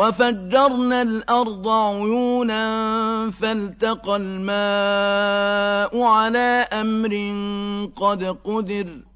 وَفَجَّرْنَا الْأَرْضَ عُيُونًا فَالْتَقَى الْمَاءُ عَلَىٰ أَمْرٍ قَدْ قُدِرَ